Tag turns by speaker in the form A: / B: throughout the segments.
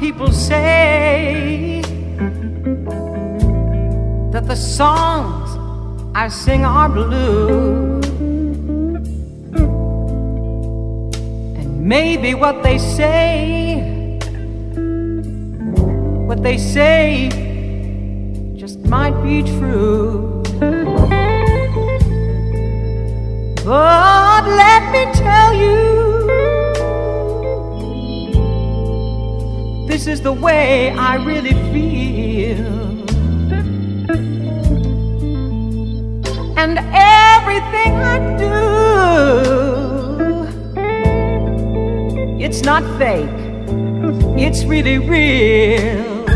A: People say that the songs I sing are blue. And maybe what they say, what they say just might be true. But let me tell you, this is the way I really feel. And everything I do, it's not fake, it's really real.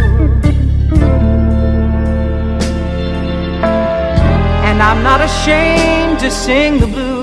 A: And I'm not ashamed to sing the blues.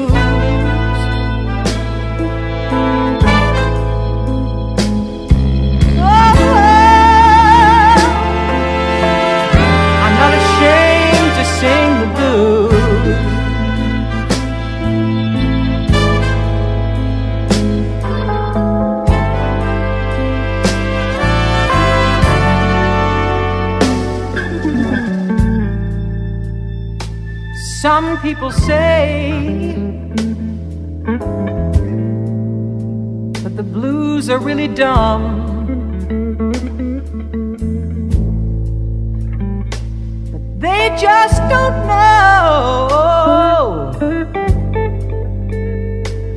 A: Some people say that the blues are really dumb. But they just don't know.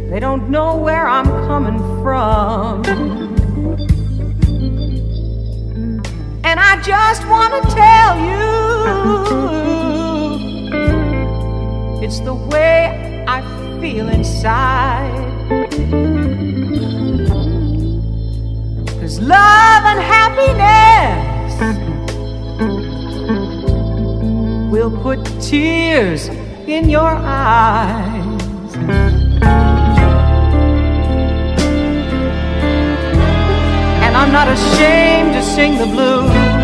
A: They don't know where I'm coming from. And I just want to tell you it's the way I feel inside. Cause love and happiness will put tears in your eyes. And I'm not ashamed to sing the blues.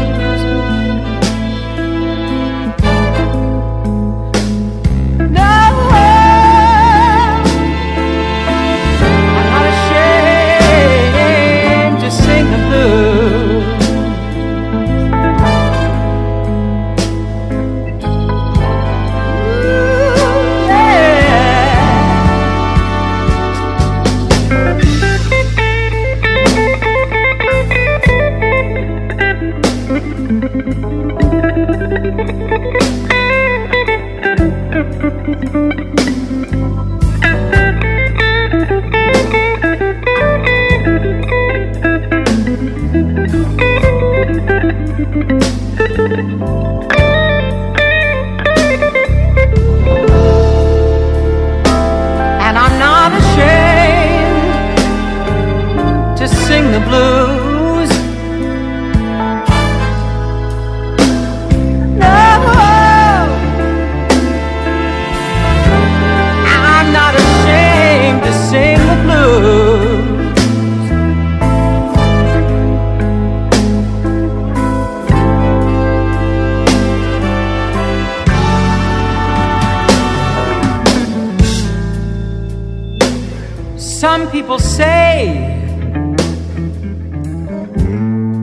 A: People say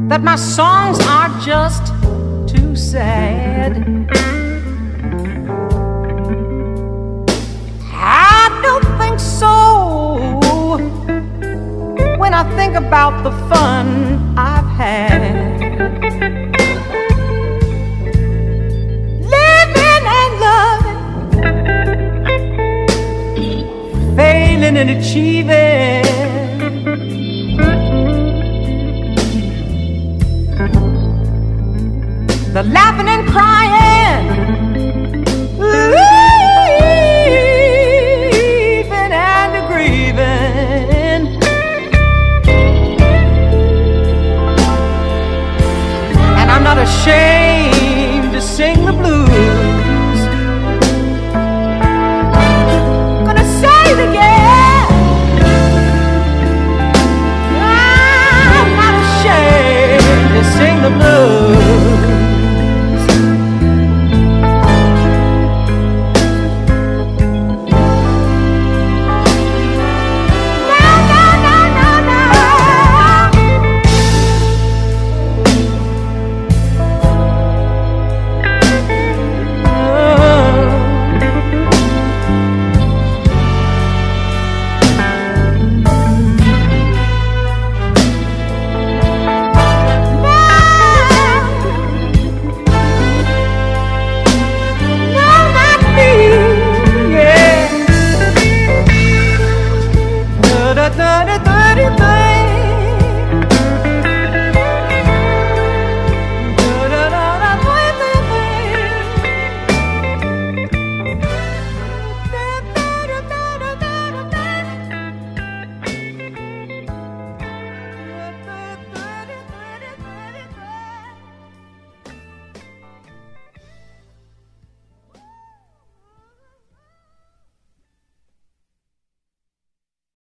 A: that my songs are just too sad. I don't think so when I think about the fun I've had. And achieving. The laughing and crying, weeping and grieving. And I'm not ashamed.